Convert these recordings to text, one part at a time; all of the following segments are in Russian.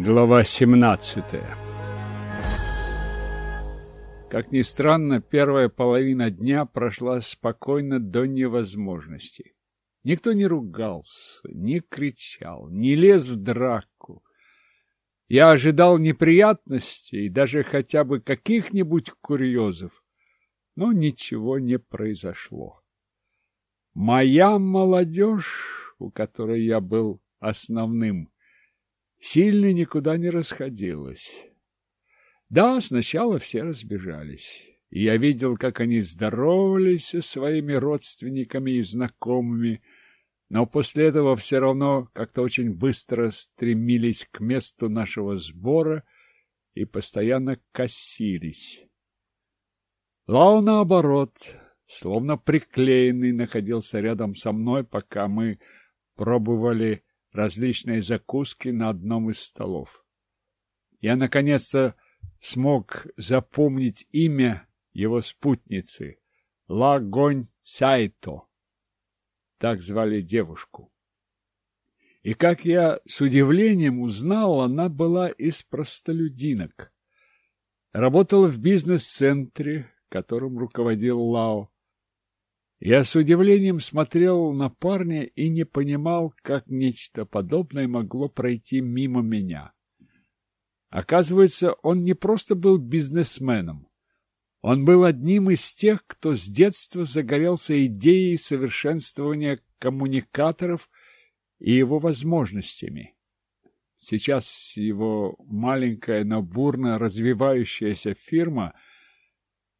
Глава 17 Как ни странно, первая половина дня прошла спокойно до невозможности. Никто не ругался, не кричал, не лез в драку. Я ожидал неприятностей, даже хотя бы каких-нибудь курьезов, но ничего не произошло. Моя молодежь, у которой я был основным, сильно никуда не расходилась. Да, сначала все разбежались, я видел, как они здоровались со своими родственниками и знакомыми, но после этого все равно как-то очень быстро стремились к месту нашего сбора и постоянно косились. Лао, наоборот, словно приклеенный, находился рядом со мной, пока мы пробовали различные закуски на одном из столов. Я, наконец-то, смог запомнить имя его спутницы — Лагонь Сайто. Так звали девушку. И, как я с удивлением узнал, она была из простолюдинок. Работала в бизнес-центре, которым руководил Лао. Я с удивлением смотрел на парня и не понимал, как нечто подобное могло пройти мимо меня. Оказывается, он не просто был бизнесменом. Он был одним из тех, кто с детства загорелся идеей совершенствования коммуникаторов и его возможностями. Сейчас его маленькая, но бурно развивающаяся фирма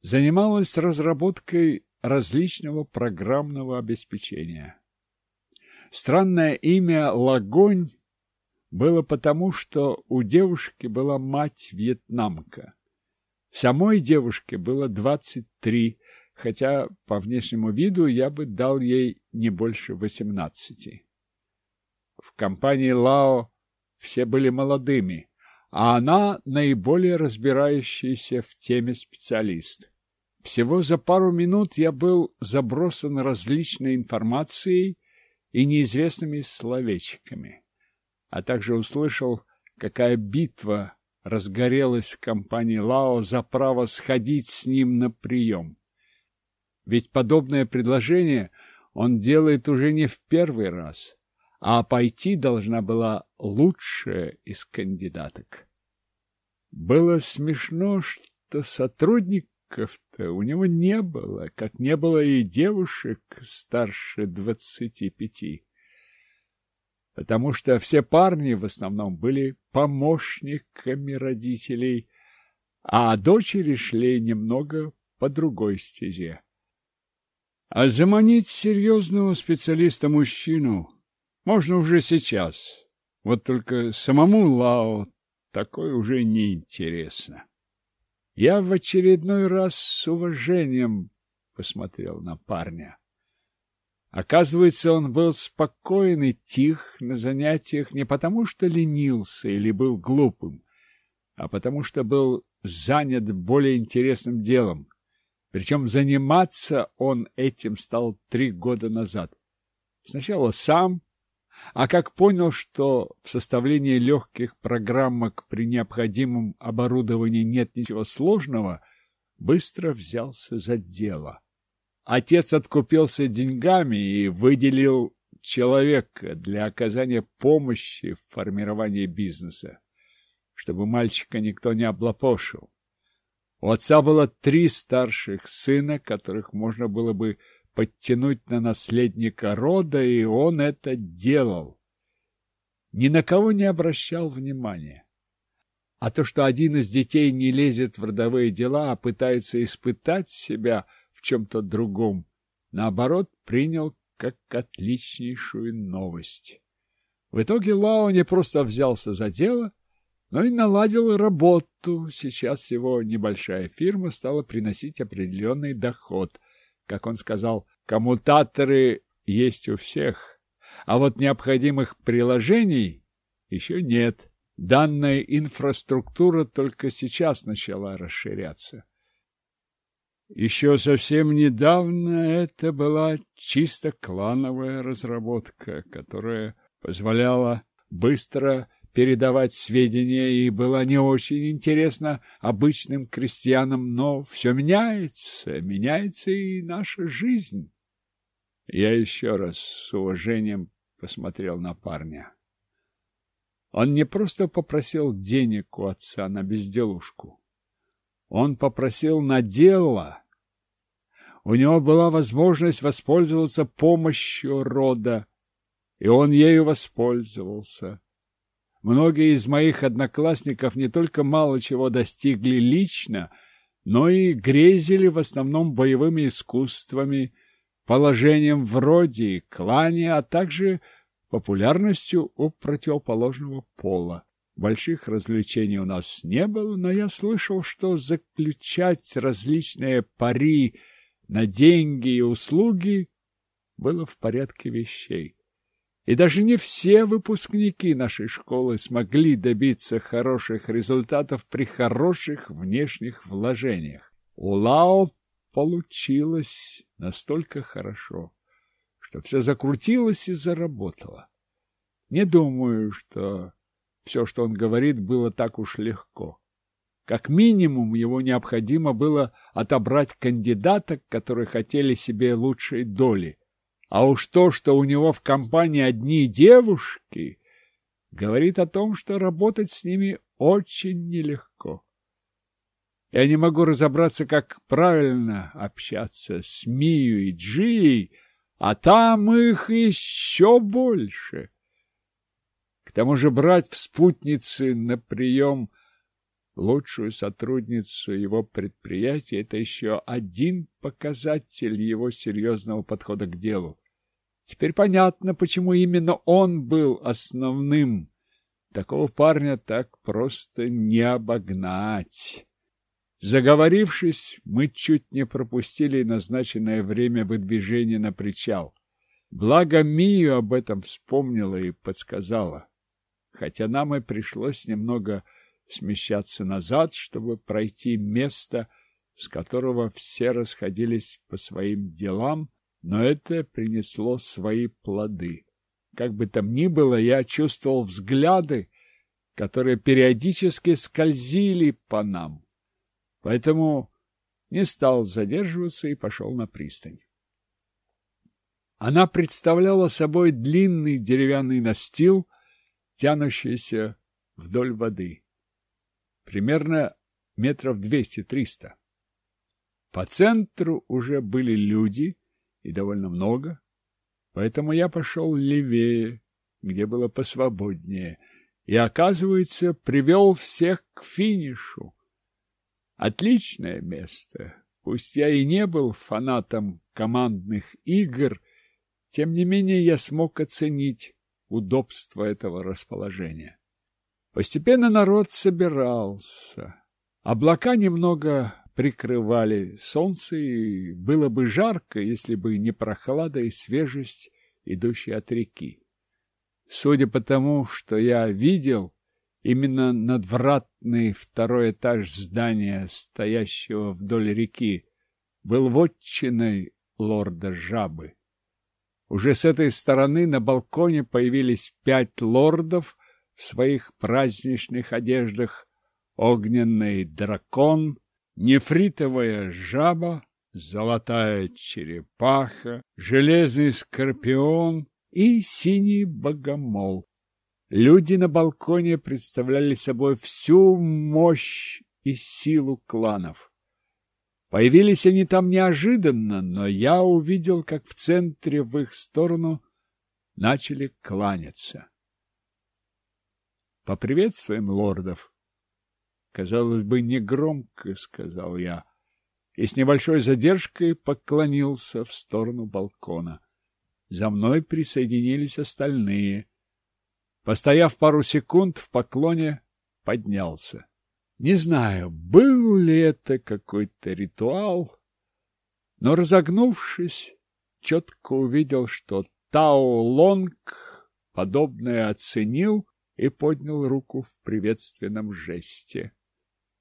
занималась разработкой различного программного обеспечения. Странное имя Лагонь было потому, что у девушки была мать-вьетнамка. Самой девушке было двадцать три, хотя по внешнему виду я бы дал ей не больше восемнадцати. В компании Лао все были молодыми, а она наиболее разбирающийся в теме специалист. Всего за пару минут я был забросан различной информацией и неизвестными словечками, а также услышал, какая битва разгорелась в компании Лао за право сходить с ним на прием. Ведь подобное предложение он делает уже не в первый раз, а пойти должна была лучшая из кандидаток. Было смешно, что сотрудник Браков-то у него не было, как не было и девушек старше двадцати пяти. Потому что все парни в основном были помощниками родителей, а дочери шли немного по другой стезе. А заманить серьезного специалиста-мужчину можно уже сейчас. Вот только самому Лао такое уже неинтересно. Я в очередной раз с уважением посмотрел на парня. Оказывается, он был спокоен и тих на занятиях не потому, что ленился или был глупым, а потому что был занят более интересным делом. Причем заниматься он этим стал три года назад. Сначала сам, а как понял, что в составлении легких программок при необходимом оборудовании нет ничего сложного, быстро взялся за дело. Отец откупился деньгами и выделил человека для оказания помощи в формировании бизнеса, чтобы мальчика никто не облапошил. У отца было три старших сына, которых можно было бы подтянуть на наследника рода, и он это делал. Ни на кого не обращал внимания. А то, что один из детей не лезет в родовые дела, а пытается испытать себя в чем-то другом, наоборот, принял как отличнейшую новость. В итоге Лао не просто взялся за дело, но и наладил работу. Сейчас его небольшая фирма стала приносить определенный доход – как он сказал, коммутаторы есть у всех, а вот необходимых приложений еще нет. Данная инфраструктура только сейчас начала расширяться. Еще совсем недавно это была чисто клановая разработка, которая позволяла быстро передавать сведения и была не очень интересна обычным крестьянам, но все меняется, меняется и наша жизнь. Я еще раз с уважением посмотрел на парня. Он не просто попросил денег у отца на безделушку. Он попросил на дело. У него была возможность воспользоваться помощью рода, и он ею воспользовался. Многие из моих одноклассников не только мало чего достигли лично, но и грезили в основном боевыми искусствами, положением в роде и клане, а также популярностью у противоположного пола. Больших развлечений у нас не было, но я слышал, что заключать различные пари на деньги и услуги было в порядке вещей. И даже не все выпускники нашей школы смогли добиться хороших результатов при хороших внешних вложениях. У Лао получилось настолько хорошо, что все закрутилось и заработало. Не думаю, что все, что он говорит, было так уж легко. Как минимум, его необходимо было отобрать кандидаток, которые хотели себе лучшей доли. А уж то, что у него в компании одни девушки, говорит о том, что работать с ними очень нелегко. Я не могу разобраться, как правильно общаться с Мию и Джией, а там их еще больше. К тому же брать в спутницы на прием лучшую сотрудницу его предприятия – это еще один показатель его серьезного подхода к делу. Теперь понятно, почему именно он был основным. Такого парня так просто не обогнать. Заговорившись, мы чуть не пропустили назначенное время выдвижения на причал. Благо Мию об этом вспомнила и подсказала. Хотя нам и пришлось немного смещаться назад, чтобы пройти место, с которого все расходились по своим делам, но это принесло свои плоды. Как бы там ни было, я чувствовал взгляды, которые периодически скользили по нам, поэтому не стал задерживаться и пошел на пристань. Она представляла собой длинный деревянный настил, тянущийся вдоль воды примерно метров двести-триста. По центру уже были люди, и довольно много, поэтому я пошел левее, где было посвободнее, и, оказывается, привел всех к финишу. Отличное место. Пусть я и не был фанатом командных игр, тем не менее я смог оценить удобство этого расположения. Постепенно народ собирался. Облака немного прикрывали солнце, и было бы жарко, если бы не прохлада и свежесть, идущая от реки. Судя по тому, что я видел, именно надвратный второй этаж здания, стоящего вдоль реки, был вотчиной лорда Жабы. Уже с этой стороны на балконе появились пять лордов — в своих праздничных одеждах огненный дракон, нефритовая жаба, золотая черепаха, железный скорпион и синий богомол. Люди на балконе представляли собой всю мощь и силу кланов. Появились они там неожиданно, но я увидел, как в центре в их сторону начали кланяться. Поприветствуем лордов. Казалось бы, негромко, сказал я, и с небольшой задержкой поклонился в сторону балкона. За мной присоединились остальные. Постояв пару секунд в поклоне, поднялся. Не знаю, был ли это какой-то ритуал, но, разогнувшись, четко увидел, что Тао Лонг подобное оценил и поднял руку в приветственном жесте.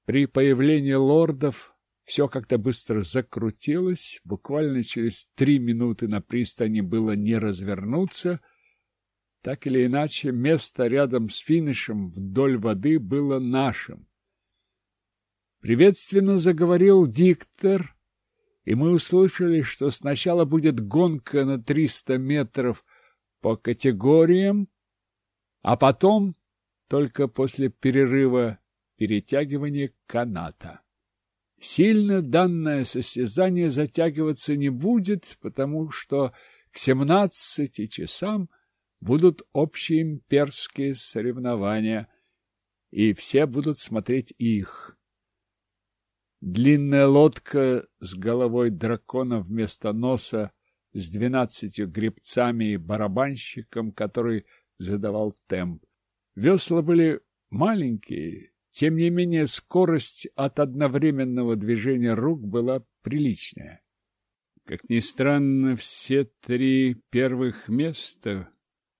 При появлении лордов все как-то быстро закрутилось, буквально через три минуты на пристани было не развернуться, Так или иначе, место рядом с финишем вдоль воды было нашим. Приветственно заговорил диктор, и мы услышали, что сначала будет гонка на 300 метров по категориям, а потом, только после перерыва, перетягивание каната. Сильно данное состязание затягиваться не будет, потому что к 17 часам будут общеимперские соревнования, и все будут смотреть их. Длинная лодка с головой дракона вместо носа, с двенадцатью гребцами и барабанщиком, который задавал темп. Весла были маленькие, тем не менее скорость от одновременного движения рук была приличная. Как ни странно, все три первых места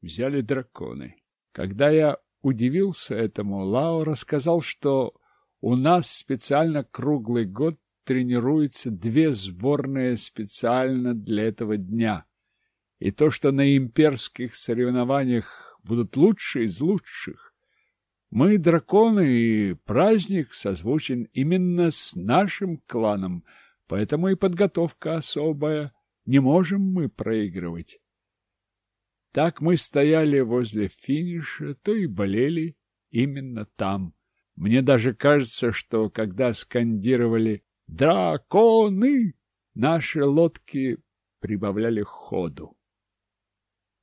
взяли драконы. Когда я удивился этому, Лао рассказал, что у нас специально круглый год тренируются две сборные специально для этого дня. И то, что на имперских соревнованиях будут лучшие из лучших, мы, драконы, и праздник созвучен именно с нашим кланом, поэтому и подготовка особая. Не можем мы проигрывать. Так мы стояли возле финиша, то и болели именно там. Мне даже кажется, что когда скандировали «Драконы!», наши лодки прибавляли ходу.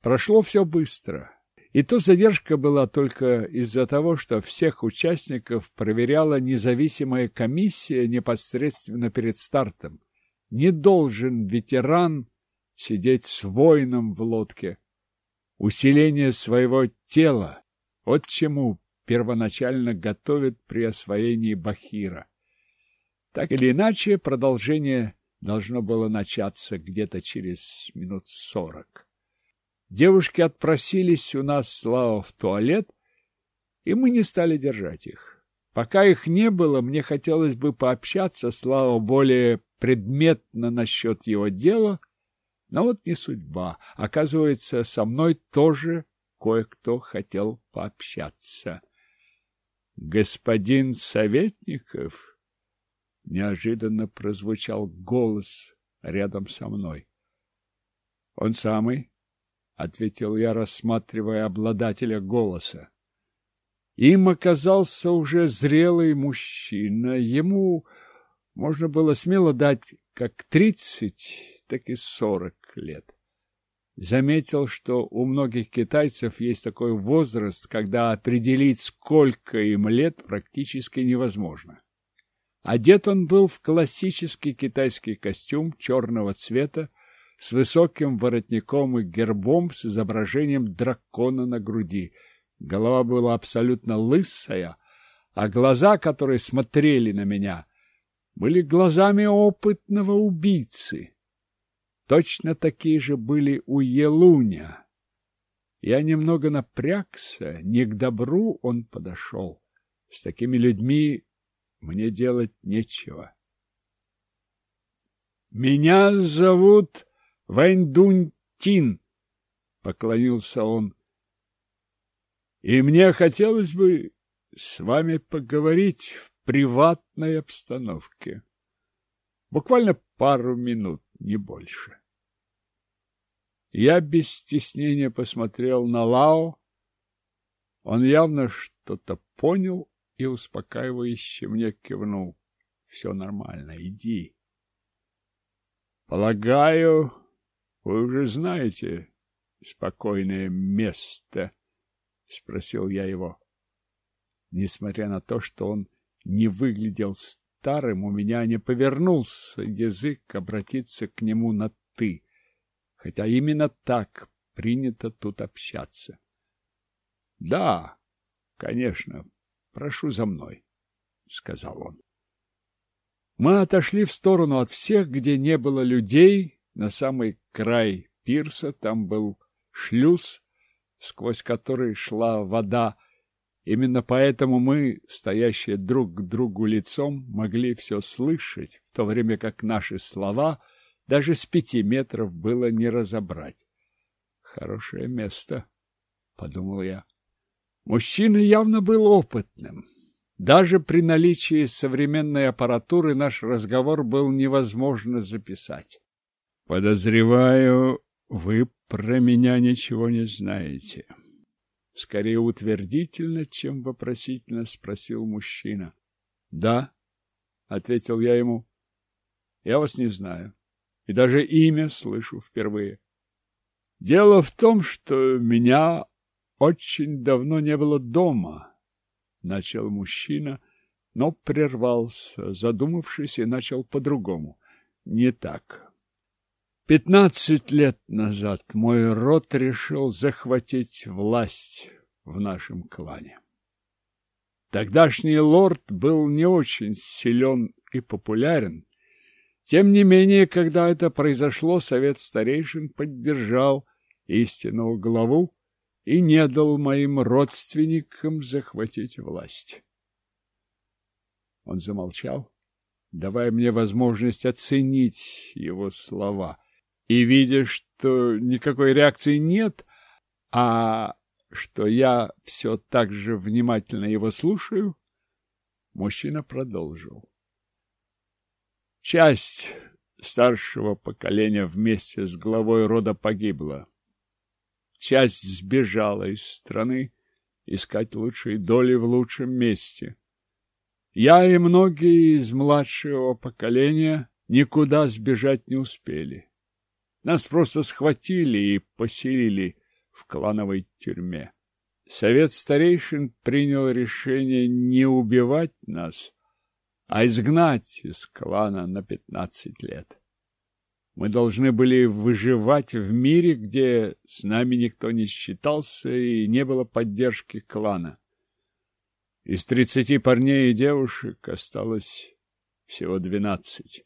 Прошло все быстро. И то задержка была только из-за того, что всех участников проверяла независимая комиссия непосредственно перед стартом. Не должен ветеран сидеть с воином в лодке. Усиление своего тела — вот чему первоначально готовят при освоении Бахира. Так или иначе, продолжение должно было начаться где-то через минут сорок. Девушки отпросились у нас слава в туалет, и мы не стали держать их. Пока их не было, мне хотелось бы пообщаться, слава более предметно насчет его дела, но вот не судьба. Оказывается, со мной тоже кое-кто хотел пообщаться. Господин Советников? Неожиданно прозвучал голос рядом со мной. Он самый, ответил я, рассматривая обладателя голоса. Им оказался уже зрелый мужчина. Ему можно было смело дать как тридцать, так и сорок лет заметил, что у многих китайцев есть такой возраст, когда определить, сколько им лет, практически невозможно. Одет он был в классический китайский костюм черного цвета с высоким воротником и гербом с изображением дракона на груди. Голова была абсолютно лысая, а глаза, которые смотрели на меня, были глазами опытного убийцы. Точно такие же были у Елуня. Я немного напрягся, не к добру он подошел. С такими людьми мне делать нечего. «Меня зовут Вэньдунь Тин», — поклонился он. «И мне хотелось бы с вами поговорить в приватной обстановке. Буквально пару минут не больше. Я без стеснения посмотрел на Лао. Он явно что-то понял и успокаивающе мне кивнул. Все нормально, иди. Полагаю, вы уже знаете спокойное место, спросил я его. Несмотря на то, что он не выглядел старым, у меня не повернулся язык обратиться к нему на «ты», хотя именно так принято тут общаться. — Да, конечно, прошу за мной, — сказал он. Мы отошли в сторону от всех, где не было людей, на самый край пирса, там был шлюз, сквозь который шла вода, Именно поэтому мы, стоящие друг к другу лицом, могли все слышать, в то время как наши слова даже с пяти метров было не разобрать. Хорошее место. — подумал я. Мужчина явно был опытным. Даже при наличии современной аппаратуры наш разговор был невозможно записать. Подозреваю, вы про меня ничего не знаете. Скорее утвердительно, чем вопросительно спросил мужчина. Да, ответил я ему. Я вас не знаю. И даже имя слышу впервые. Дело в том, что меня очень давно не было дома, начал мужчина, но прервался, задумавшись, и начал по-другому. Не так. Пятнадцать лет назад мой род решил захватить власть в нашем клане. Тогдашний лорд был не очень силен и популярен. Тем не менее, когда это произошло, совет старейшин поддержал истинного главу и не дал моим родственникам захватить власть. Он замолчал, давая мне возможность оценить его слова. И, видя, что никакой реакции нет, а что я все так же внимательно его слушаю, мужчина продолжил. Часть старшего поколения вместе с главой рода погибла. Часть сбежала из страны искать лучшей доли в лучшем месте. Я и многие из младшего поколения никуда сбежать не успели. Нас просто схватили и поселили в клановой тюрьме. Совет старейшин принял решение не убивать нас, а изгнать из клана на пятнадцать лет. Мы должны были выживать в мире, где с нами никто не считался и не было поддержки клана. Из тридцати парней и девушек осталось всего двенадцать.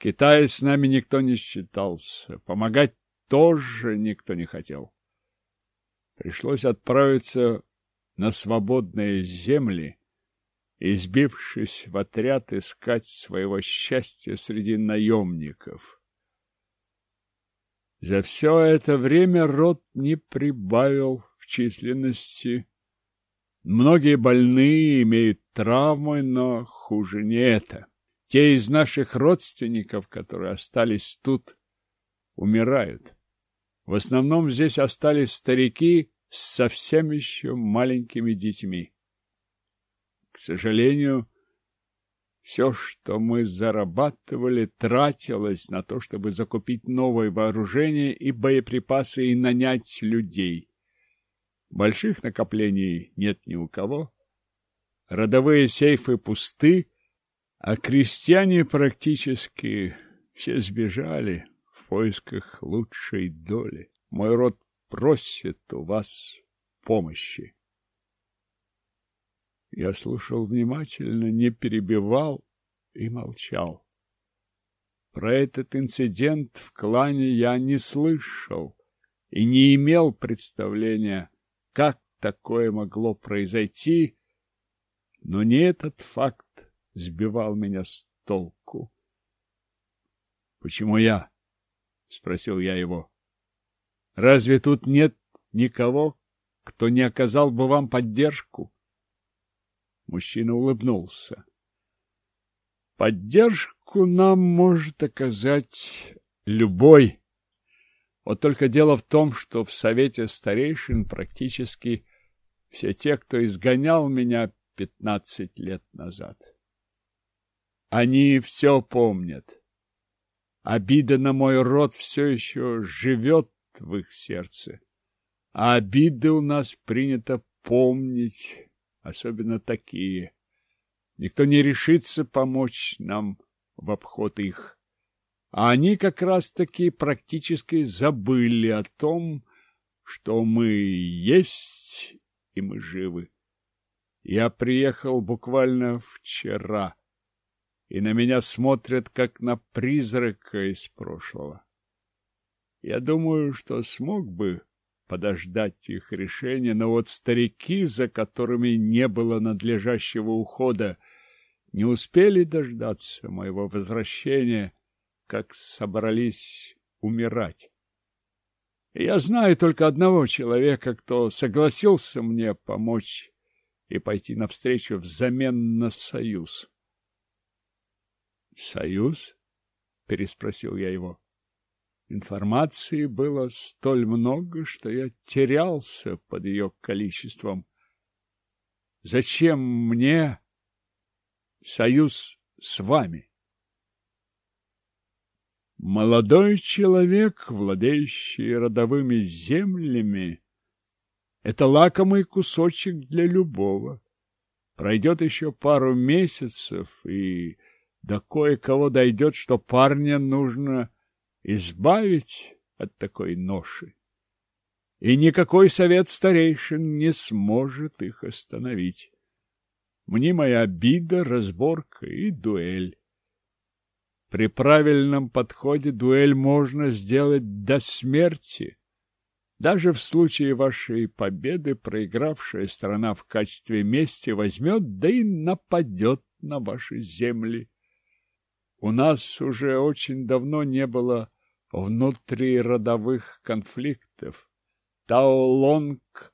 Китае с нами никто не считался, помогать тоже никто не хотел. Пришлось отправиться на свободные земли, избившись в отряд искать своего счастья среди наемников. За все это время род не прибавил в численности. Многие больные имеют травмы, но хуже не это. Те из наших родственников, которые остались тут, умирают. В основном здесь остались старики с совсем еще маленькими детьми. К сожалению, все, что мы зарабатывали, тратилось на то, чтобы закупить новое вооружение и боеприпасы и нанять людей. Больших накоплений нет ни у кого. Родовые сейфы пусты, а крестьяне практически все сбежали в поисках лучшей доли. Мой род просит у вас помощи. Я слушал внимательно, не перебивал и молчал. Про этот инцидент в клане я не слышал и не имел представления, как такое могло произойти, но не этот факт сбивал меня с толку. — Почему я? — спросил я его. — Разве тут нет никого, кто не оказал бы вам поддержку? Мужчина улыбнулся. Поддержку нам может оказать любой. Вот только дело в том, что в Совете Старейшин практически все те, кто изгонял меня пятнадцать лет назад. Они все помнят. Обида на мой род все еще живет в их сердце. А обиды у нас принято помнить особенно такие. Никто не решится помочь нам в обход их. А они как раз-таки практически забыли о том, что мы есть и мы живы. Я приехал буквально вчера, и на меня смотрят, как на призрака из прошлого. Я думаю, что смог бы подождать их решения, но вот старики, за которыми не было надлежащего ухода, не успели дождаться моего возвращения, как собрались умирать. я знаю только одного человека, кто согласился мне помочь и пойти навстречу взамен на союз. «Союз?» — переспросил я его. Информации было столь много, что я терялся под ее количеством. Зачем мне союз с вами? Молодой человек, владеющий родовыми землями, это лакомый кусочек для любого. Пройдет еще пару месяцев, и до кое-кого дойдет, что парня нужно избавить от такой ноши. И никакой совет старейшин не сможет их остановить. Мнимая обида, разборка и дуэль. При правильном подходе дуэль можно сделать до смерти. Даже в случае вашей победы проигравшая страна в качестве мести возьмет, да и нападет на ваши земли. У нас уже очень давно не было внутриродовых конфликтов. Тао Лонг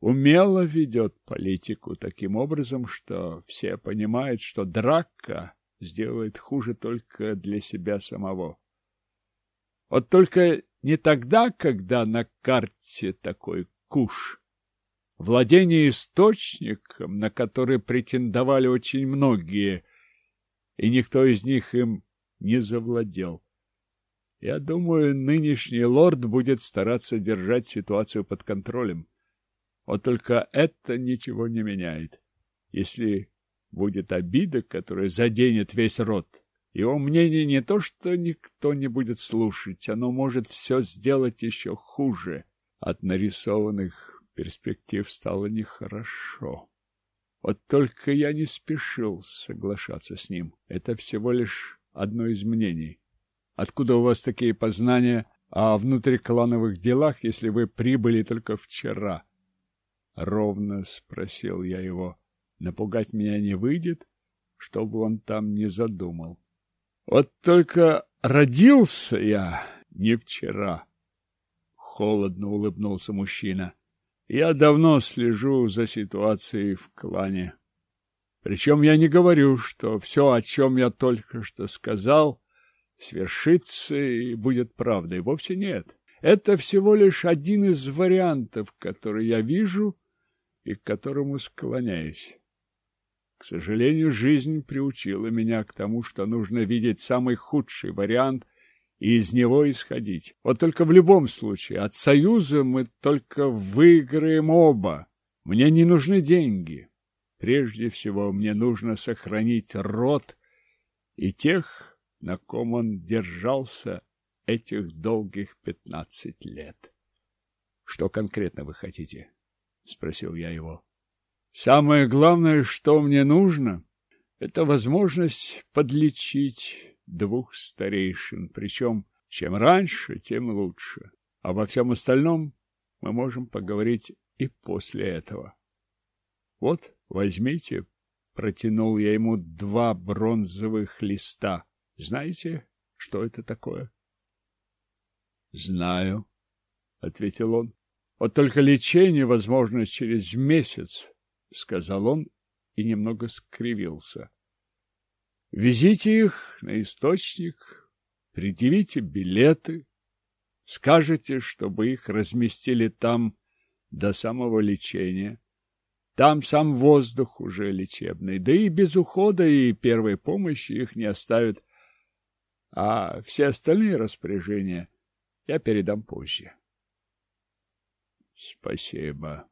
умело ведет политику таким образом, что все понимают, что драка сделает хуже только для себя самого. Вот только не тогда, когда на карте такой куш. Владение источником, на который претендовали очень многие, и никто из них им не завладел. Я думаю, нынешний лорд будет стараться держать ситуацию под контролем. Вот только это ничего не меняет. Если будет обида, которая заденет весь род, его мнение не то, что никто не будет слушать, оно может все сделать еще хуже. От нарисованных перспектив стало нехорошо. Вот только я не спешил соглашаться с ним. Это всего лишь одно из мнений. Откуда у вас такие познания о внутриклановых делах, если вы прибыли только вчера? Ровно спросил я его. Напугать меня не выйдет, чтобы он там не задумал. Вот только родился я не вчера. Холодно улыбнулся мужчина. Я давно слежу за ситуацией в клане. Причем я не говорю, что все, о чем я только что сказал, свершится и будет правдой. Вовсе нет. Это всего лишь один из вариантов, который я вижу и к которому склоняюсь. К сожалению, жизнь приучила меня к тому, что нужно видеть самый худший вариант – из него исходить. Вот только в любом случае от союза мы только выиграем оба. Мне не нужны деньги. Прежде всего мне нужно сохранить род и тех, на ком он держался этих долгих пятнадцать лет. — Что конкретно вы хотите? — спросил я его. — Самое главное, что мне нужно, — это возможность подлечить двух старейшин, причем чем раньше, тем лучше. А во всем остальном мы можем поговорить и после этого. Вот, возьмите, протянул я ему два бронзовых листа. Знаете, что это такое? Знаю, ответил он. Вот только лечение возможно через месяц, сказал он и немного скривился. Везите их на источник, предъявите билеты, скажете, чтобы их разместили там до самого лечения. Там сам воздух уже лечебный, да и без ухода и первой помощи их не оставят, а все остальные распоряжения я передам позже. Спасибо.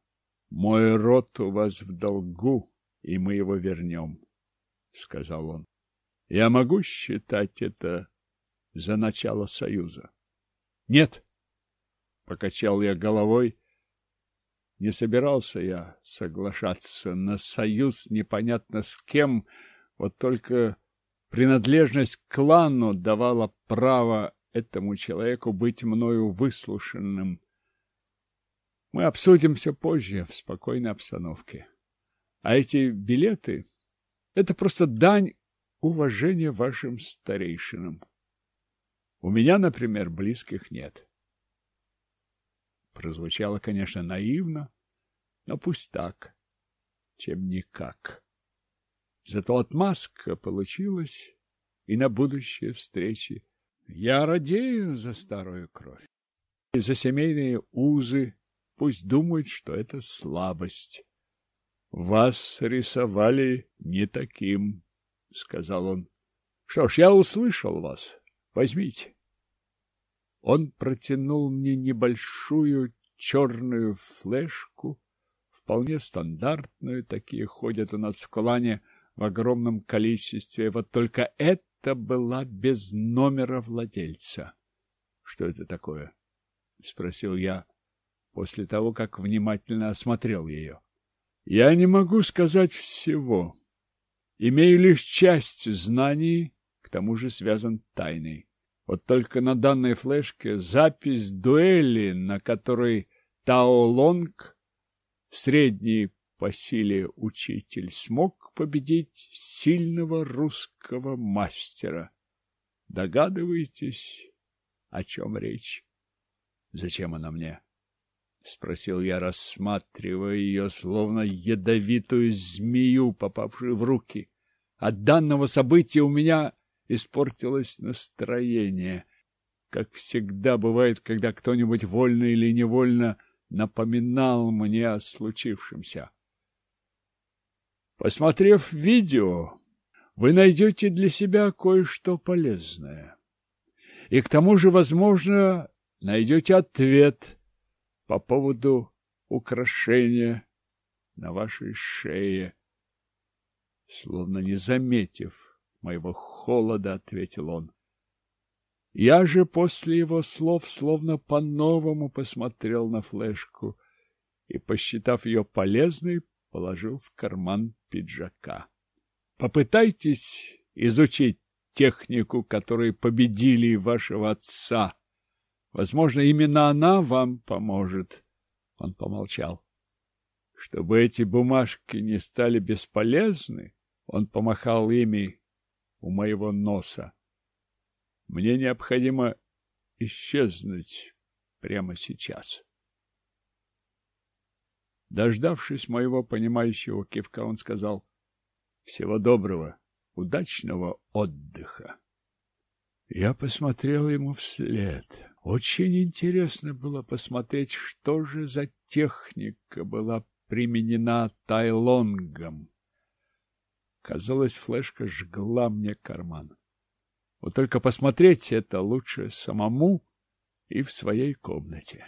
Мой род у вас в долгу, и мы его вернем, — сказал он. Я могу считать это за начало союза? Нет, покачал я головой. Не собирался я соглашаться на союз непонятно с кем, вот только принадлежность к клану давала право этому человеку быть мною выслушанным. Мы обсудим все позже, в спокойной обстановке. А эти билеты — это просто дань уважение вашим старейшинам. У меня, например, близких нет. Прозвучало, конечно, наивно, но пусть так, чем никак. Зато отмазка получилась и на будущее встречи. Я радею за старую кровь. И за семейные узы пусть думают, что это слабость. Вас рисовали не таким, — сказал он. — Что ж, я услышал вас. Возьмите. Он протянул мне небольшую черную флешку, вполне стандартную, такие ходят у нас в клане в огромном количестве, вот только это была без номера владельца. — Что это такое? — спросил я после того, как внимательно осмотрел ее. — Я не могу сказать всего. Имею лишь часть знаний, к тому же связан тайной. Вот только на данной флешке запись дуэли, на которой Тао Лонг, средний по силе учитель, смог победить сильного русского мастера. Догадываетесь, о чем речь? Зачем она мне? — спросил я, рассматривая ее, словно ядовитую змею, попавшую в руки. От данного события у меня испортилось настроение, как всегда бывает, когда кто-нибудь вольно или невольно напоминал мне о случившемся. Посмотрев видео, вы найдете для себя кое-что полезное. И к тому же, возможно, найдете ответ по поводу украшения на вашей шее. Словно не заметив моего холода, ответил он. Я же после его слов словно по-новому посмотрел на флешку и, посчитав ее полезной, положил в карман пиджака. Попытайтесь изучить технику, которой победили вашего отца, Возможно, именно она вам поможет. Он помолчал. Чтобы эти бумажки не стали бесполезны, он помахал ими у моего носа. Мне необходимо исчезнуть прямо сейчас. Дождавшись моего понимающего кивка, он сказал «Всего доброго, удачного отдыха». Я посмотрел ему вслед. Очень интересно было посмотреть, что же за техника была применена Тайлонгом. Казалось, флешка жгла мне карман. Вот только посмотреть это лучше самому и в своей комнате.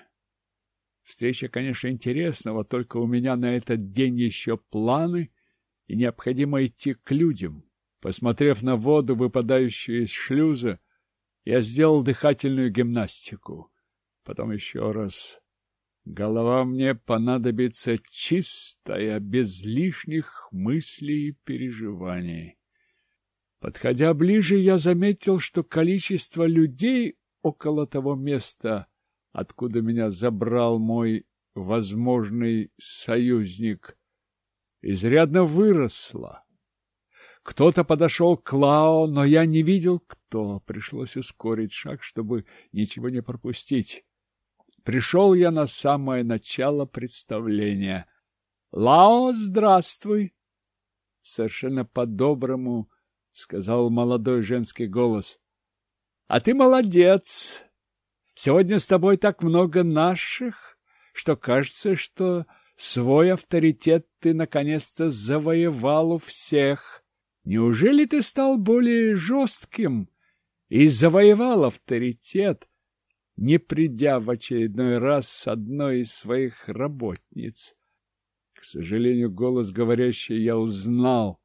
Встреча, конечно, интересна, вот только у меня на этот день еще планы, и необходимо идти к людям. Посмотрев на воду, выпадающую из шлюза, я сделал дыхательную гимнастику. Потом еще раз. Голова мне понадобится чистая, без лишних мыслей и переживаний. Подходя ближе, я заметил, что количество людей около того места, откуда меня забрал мой возможный союзник, изрядно выросло. Кто-то подошел к Лао, но я не видел, кто. Пришлось ускорить шаг, чтобы ничего не пропустить. Пришел я на самое начало представления. — Лао, здравствуй! — совершенно по-доброму сказал молодой женский голос. — А ты молодец! Сегодня с тобой так много наших, что кажется, что свой авторитет ты наконец-то завоевал у всех. Неужели ты стал более жестким и завоевал авторитет, не придя в очередной раз с одной из своих работниц? К сожалению, голос говорящий я узнал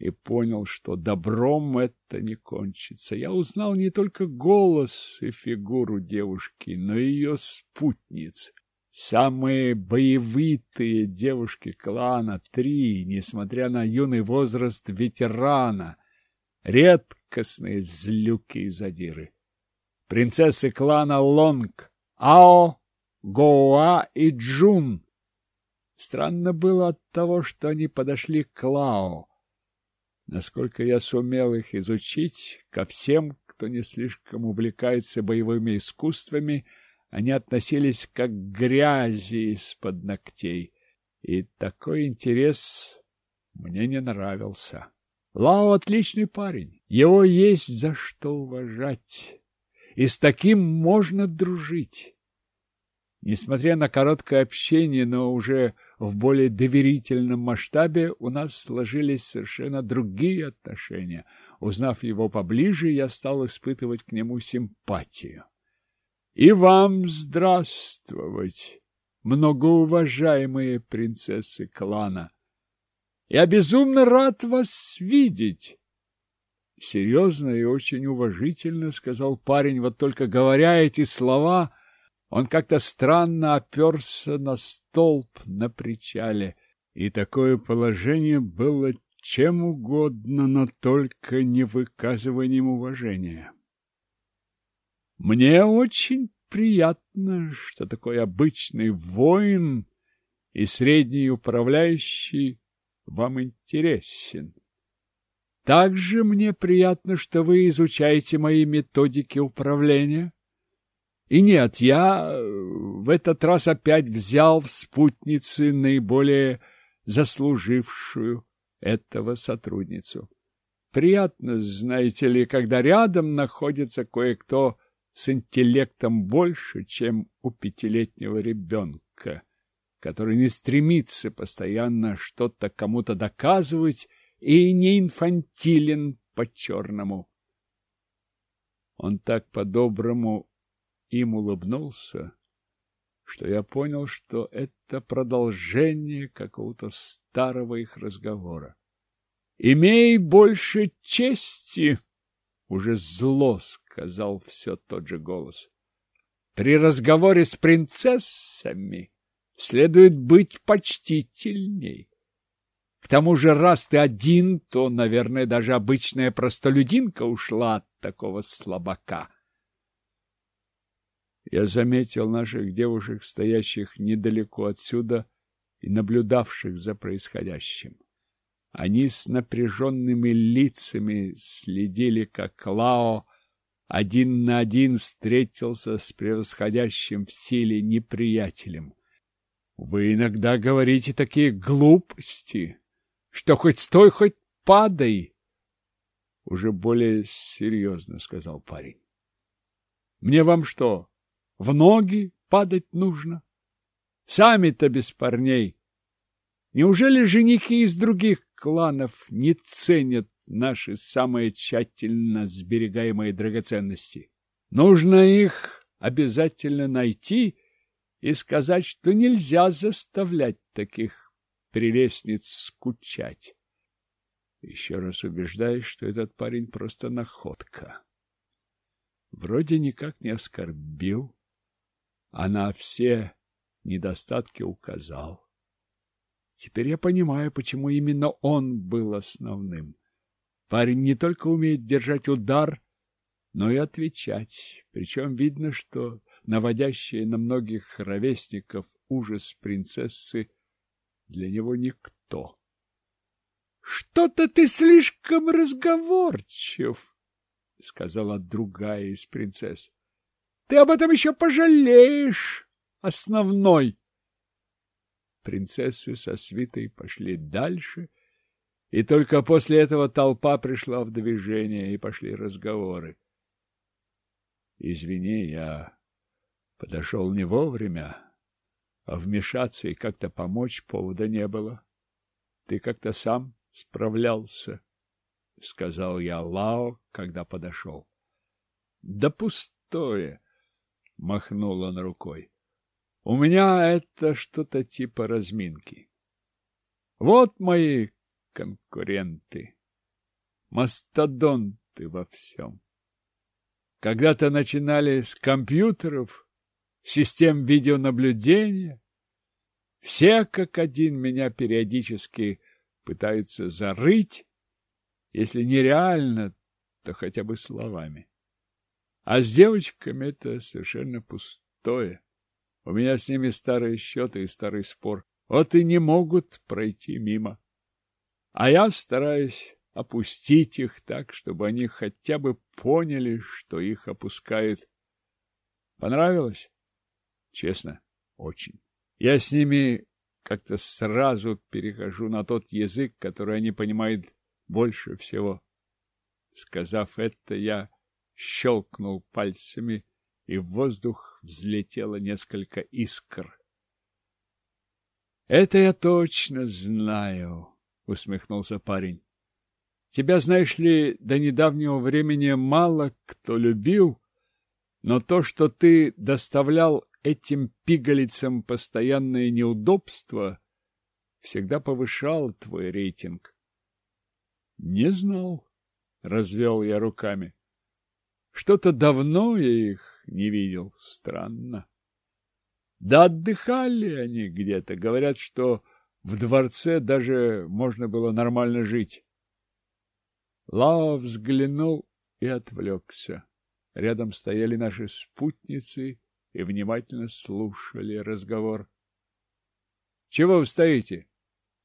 и понял, что добром это не кончится. Я узнал не только голос и фигуру девушки, но и ее спутниц. Самые боевитые девушки клана три, несмотря на юный возраст ветерана, редкостные злюки и задиры. Принцессы клана Лонг, Ао, Гоа и Джун. Странно было от того, что они подошли к Лао. Насколько я сумел их изучить, ко всем, кто не слишком увлекается боевыми искусствами, они относились как к грязи из-под ногтей. И такой интерес мне не нравился. Лао отличный парень, его есть за что уважать, и с таким можно дружить. Несмотря на короткое общение, но уже в более доверительном масштабе у нас сложились совершенно другие отношения. Узнав его поближе, я стал испытывать к нему симпатию. И вам здравствовать, многоуважаемые принцессы клана. Я безумно рад вас видеть. Серьезно и очень уважительно сказал парень, вот только говоря эти слова, он как-то странно оперся на столб на причале, и такое положение было чем угодно, но только не выказыванием уважения. Мне очень приятно, что такой обычный воин и средний управляющий вам интересен. Также мне приятно, что вы изучаете мои методики управления. И нет, я в этот раз опять взял в спутницы наиболее заслужившую этого сотрудницу. Приятно, знаете ли, когда рядом находится кое-кто с интеллектом больше, чем у пятилетнего ребенка, который не стремится постоянно что-то кому-то доказывать и не инфантилен по-черному. Он так по-доброму им улыбнулся, что я понял, что это продолжение какого-то старого их разговора. «Имей больше чести!» — уже зло сказал все тот же голос. «При разговоре с принцессами следует быть почтительней. К тому же, раз ты один, то, наверное, даже обычная простолюдинка ушла от такого слабака». Я заметил наших девушек, стоящих недалеко отсюда и наблюдавших за происходящим. Они с напряженными лицами следили, как Лао один на один встретился с превосходящим в силе неприятелем. Вы иногда говорите такие глупости, что хоть стой, хоть падай. Уже более серьезно сказал парень. Мне вам что, в ноги падать нужно? Сами-то без парней. Неужели женихи из других кланов не ценят наши самые тщательно сберегаемые драгоценности? Нужно их обязательно найти и сказать, что нельзя заставлять таких прелестниц скучать. Еще раз убеждаюсь, что этот парень просто находка. Вроде никак не оскорбил, а на все недостатки указал. Теперь я понимаю, почему именно он был основным. Парень не только умеет держать удар, но и отвечать. Причем видно, что наводящие на многих ровесников ужас принцессы для него никто. — Что-то ты слишком разговорчив, — сказала другая из принцесс. Ты об этом еще пожалеешь, основной. Принцессы со свитой пошли дальше, и только после этого толпа пришла в движение, и пошли разговоры. Извини, я подошел не вовремя, а вмешаться и как-то помочь повода не было. Ты как-то сам справлялся, — сказал я Лао, когда подошел. — Да пустое! махнул он рукой. У меня это что-то типа разминки. Вот мои конкуренты, мастодонты во всем. Когда-то начинали с компьютеров, систем видеонаблюдения. Все как один меня периодически пытаются зарыть, если нереально, то хотя бы словами. А с девочками это совершенно пустое. У меня с ними старые счеты и старый спор. Вот и не могут пройти мимо. А я стараюсь опустить их так, чтобы они хотя бы поняли, что их опускают. Понравилось? Честно, очень. Я с ними как-то сразу перехожу на тот язык, который они понимают больше всего. Сказав это, я щелкнул пальцами, и в воздух взлетело несколько искр. — Это я точно знаю, — усмехнулся парень. — Тебя, знаешь ли, до недавнего времени мало кто любил, но то, что ты доставлял этим пигалицам постоянное неудобство, всегда повышало твой рейтинг. — Не знал, — развел я руками. — Что-то давно я их не видел. Странно. Да отдыхали они где-то. Говорят, что в дворце даже можно было нормально жить. Лао взглянул и отвлекся. Рядом стояли наши спутницы и внимательно слушали разговор. — Чего вы стоите?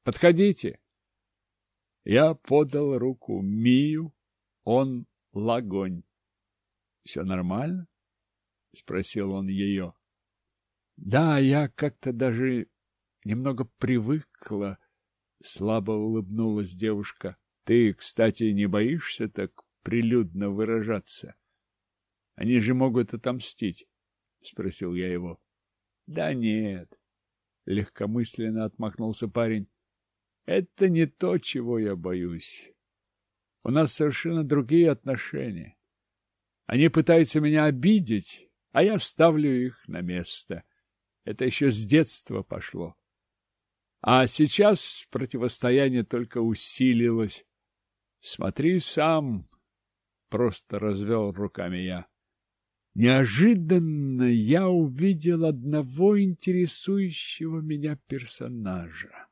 Подходите! Я подал руку Мию, он лагонь. — Все нормально? — спросил он ее. — Да, я как-то даже немного привыкла, — слабо улыбнулась девушка. — Ты, кстати, не боишься так прилюдно выражаться? Они же могут отомстить, — спросил я его. — Да нет, — легкомысленно отмахнулся парень. — Это не то, чего я боюсь. У нас совершенно другие отношения. Они пытаются меня обидеть, а я ставлю их на место. Это еще с детства пошло. А сейчас противостояние только усилилось. Смотри сам, — просто развел руками я. Неожиданно я увидел одного интересующего меня персонажа.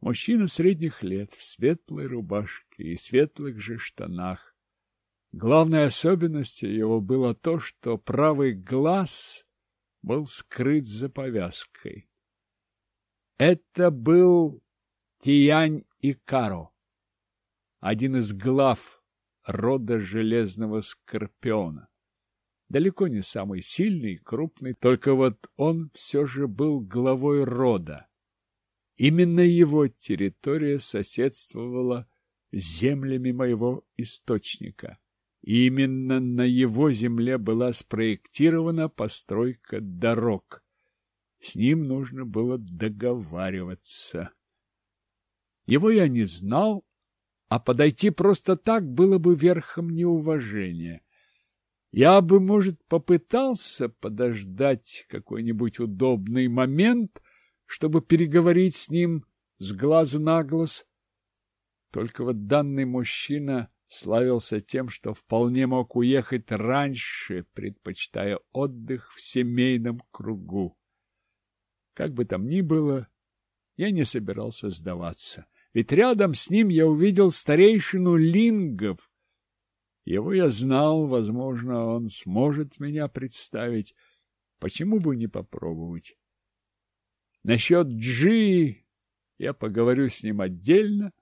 Мужчина средних лет в светлой рубашке и светлых же штанах. Главной особенностью его было то, что правый глаз был скрыт за повязкой. Это был Тиянь Икаро, один из глав рода Железного Скорпиона далеко не самый сильный и крупный, только вот он все же был главой рода. Именно его территория соседствовала с землями моего источника. И именно на его земле была спроектирована постройка дорог. С ним нужно было договариваться. Его я не знал, а подойти просто так было бы верхом неуважения. Я бы, может, попытался подождать какой-нибудь удобный момент, чтобы переговорить с ним с глазу на глаз. Только вот данный мужчина славился тем, что вполне мог уехать раньше, предпочитая отдых в семейном кругу. Как бы там ни было, я не собирался сдаваться, ведь рядом с ним я увидел старейшину Лингов, его я знал, возможно, он сможет меня представить. Почему бы не попробовать? Насчет Джи я поговорю с ним отдельно,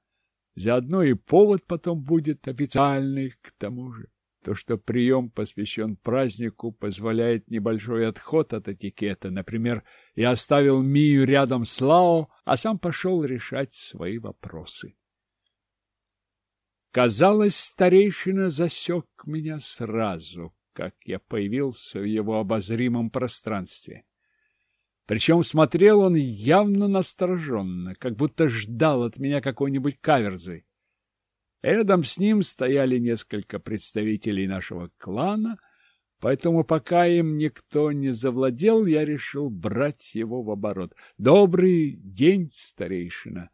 заодно и повод потом будет официальный к тому же. То, что прием посвящен празднику, позволяет небольшой отход от этикета. Например, я оставил Мию рядом с Лао, а сам пошел решать свои вопросы. Казалось, старейшина засек меня сразу, как я появился в его обозримом пространстве. Причем смотрел он явно настороженно, как будто ждал от меня какой-нибудь каверзы. Рядом с ним стояли несколько представителей нашего клана, поэтому пока им никто не завладел, я решил брать его в оборот. Добрый день, старейшина!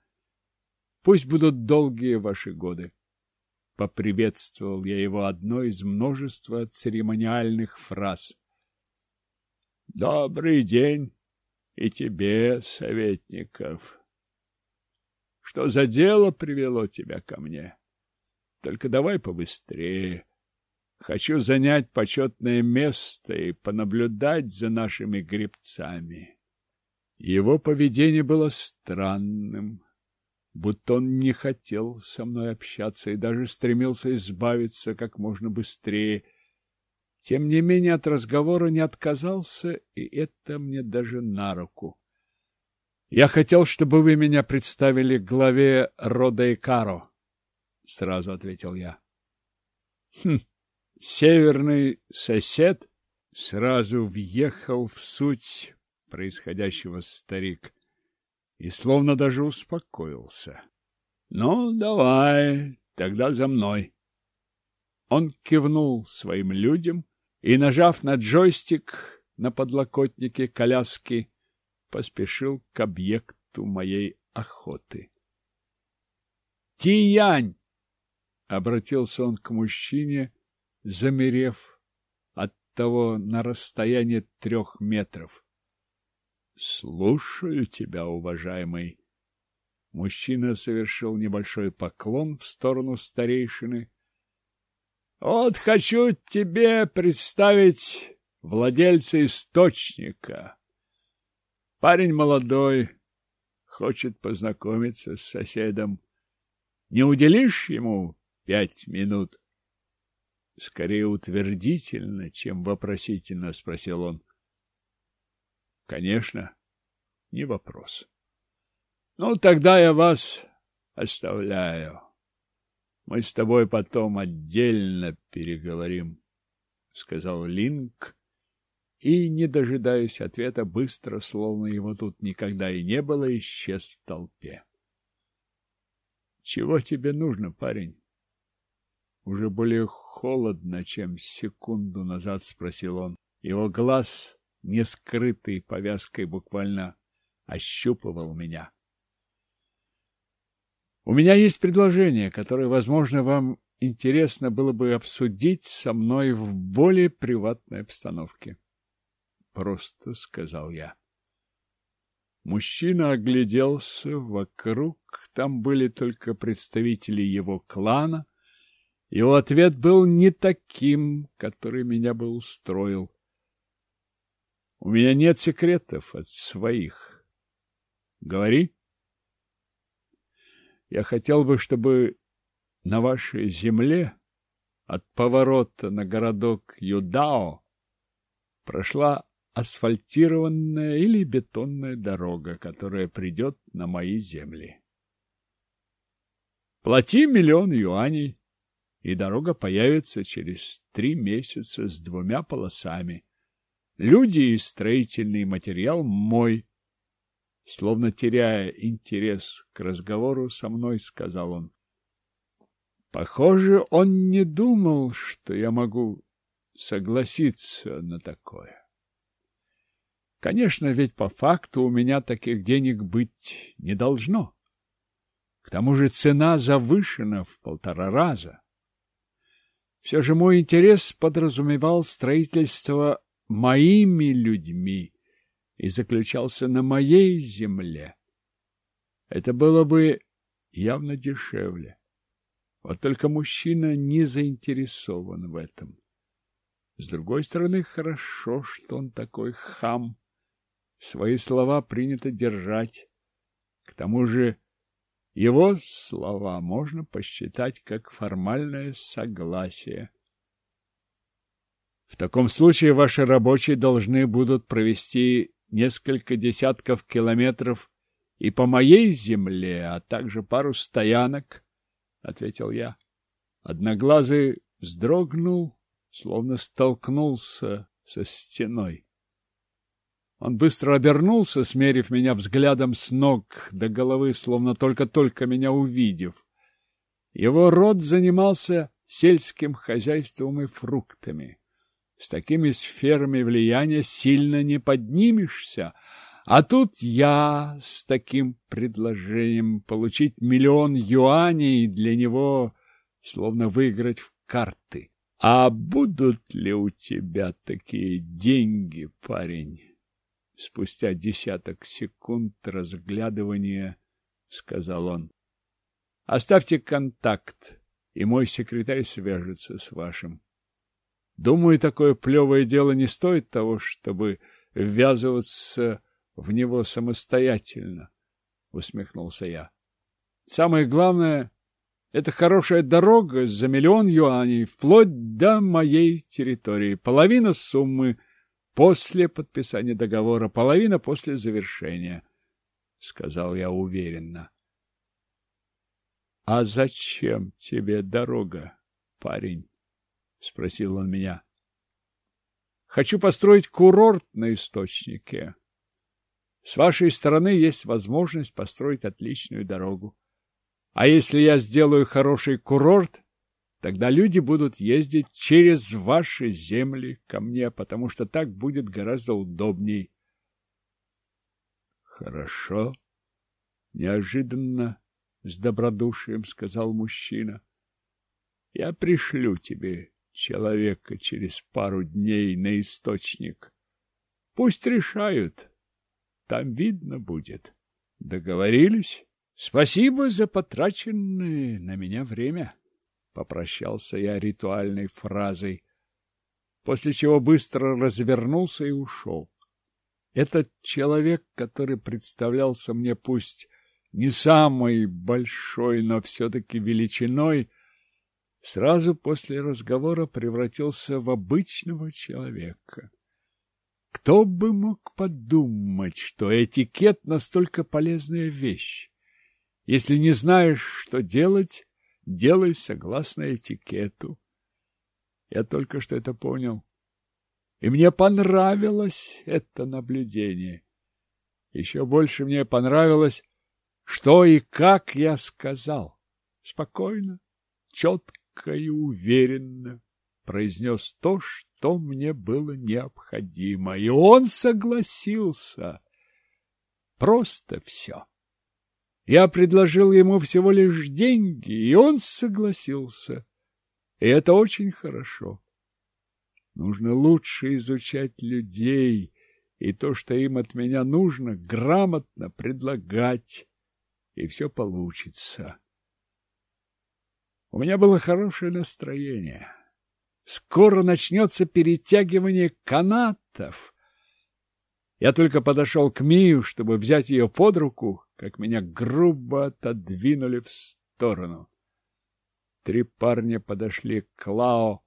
Пусть будут долгие ваши годы. Поприветствовал я его одной из множества церемониальных фраз. Добрый день и тебе, советников. Что за дело привело тебя ко мне? Только давай побыстрее. Хочу занять почетное место и понаблюдать за нашими гребцами. Его поведение было странным будто он не хотел со мной общаться и даже стремился избавиться как можно быстрее. Тем не менее от разговора не отказался, и это мне даже на руку. Я хотел, чтобы вы меня представили главе рода Икаро, — сразу ответил я. Хм, северный сосед сразу въехал в суть происходящего старик и словно даже успокоился. — Ну, давай, тогда за мной. Он кивнул своим людям и, нажав на джойстик на подлокотнике коляски, поспешил к объекту моей охоты. «Тиянь!» — обратился он к мужчине, замерев от того на расстоянии трех метров. «Слушаю тебя, уважаемый!» Мужчина совершил небольшой поклон в сторону старейшины. «Вот хочу тебе представить владельца источника!» Парень молодой, хочет познакомиться с соседом. Не уделишь ему пять минут? Скорее утвердительно, чем вопросительно, спросил он. Конечно, не вопрос. Ну, тогда я вас оставляю. Мы с тобой потом отдельно переговорим, сказал Линк и, не дожидаясь ответа, быстро, словно его тут никогда и не было, исчез в толпе. — Чего тебе нужно, парень? Уже более холодно, чем секунду назад спросил он. Его глаз, не скрытый повязкой, буквально ощупывал меня. — У меня есть предложение, которое, возможно, вам интересно было бы обсудить со мной в более приватной обстановке. — просто сказал я. Мужчина огляделся вокруг, там были только представители его клана. Его ответ был не таким, который меня бы устроил. У меня нет секретов от своих. Говори. Я хотел бы, чтобы на вашей земле от поворота на городок Юдао прошла асфальтированная или бетонная дорога, которая придет на мои земли. Плати миллион юаней, и дорога появится через три месяца с двумя полосами. Люди и строительный материал мой. Словно теряя интерес к разговору со мной, сказал он. Похоже, он не думал, что я могу согласиться на такое. Конечно, ведь по факту у меня таких денег быть не должно. К тому же цена завышена в полтора раза. Все же мой интерес подразумевал строительство моими людьми и заключался на моей земле. Это было бы явно дешевле. Вот только мужчина не заинтересован в этом. С другой стороны, хорошо, что он такой хам. Свои слова принято держать. К тому же его слова можно посчитать как формальное согласие. В таком случае ваши рабочие должны будут провести несколько десятков километров и по моей земле, а также пару стоянок, — ответил я. Одноглазый вздрогнул, словно столкнулся со стеной. Он быстро обернулся, смерив меня взглядом с ног до головы, словно только-только меня увидев. Его род занимался сельским хозяйством и фруктами. С такими сферами влияния сильно не поднимешься, а тут я с таким предложением получить миллион юаней для него, словно выиграть в карты. А будут ли у тебя такие деньги, парень? Спустя десяток секунд разглядывания сказал он. — Оставьте контакт, и мой секретарь свяжется с вашим. Думаю, такое плевое дело не стоит того, чтобы ввязываться в него самостоятельно, — усмехнулся я. Самое главное — Это хорошая дорога за миллион юаней, вплоть до моей территории. Половина суммы после подписания договора, половина после завершения, — сказал я уверенно. — А зачем тебе дорога, парень? — спросил он меня. — Хочу построить курорт на источнике. С вашей стороны есть возможность построить отличную дорогу. А если я сделаю хороший курорт, тогда люди будут ездить через ваши земли ко мне, потому что так будет гораздо удобней. Хорошо. Неожиданно, с добродушием сказал мужчина. Я пришлю тебе человека через пару дней на источник. Пусть решают, там видно будет. Договорились? Спасибо за потраченное на меня время. Попрощался я ритуальной фразой, после чего быстро развернулся и ушел. Этот человек, который представлялся мне пусть не самой большой, но все-таки величиной, сразу после разговора превратился в обычного человека. Кто бы мог подумать, что этикет настолько полезная вещь? Если не знаешь, что делать, делай согласно этикету. Я только что это понял. И мне понравилось это наблюдение. Еще больше мне понравилось, что и как я сказал. Спокойно, четко и уверенно произнес то, что мне было необходимо, и он согласился. Просто все. Я предложил ему всего лишь деньги, и он согласился. И это очень хорошо. Нужно лучше изучать людей, и то, что им от меня нужно, грамотно предлагать, и все получится. У меня было хорошее настроение. Скоро начнется перетягивание канатов. Я только подошел к Мию, чтобы взять ее под руку, как меня грубо отодвинули в сторону. Три парня подошли к Клао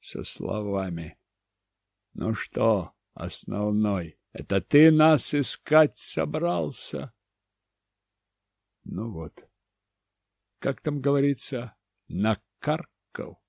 со словами. — Ну что, основной, это ты нас искать собрался? Ну вот, как там говорится, накаркал.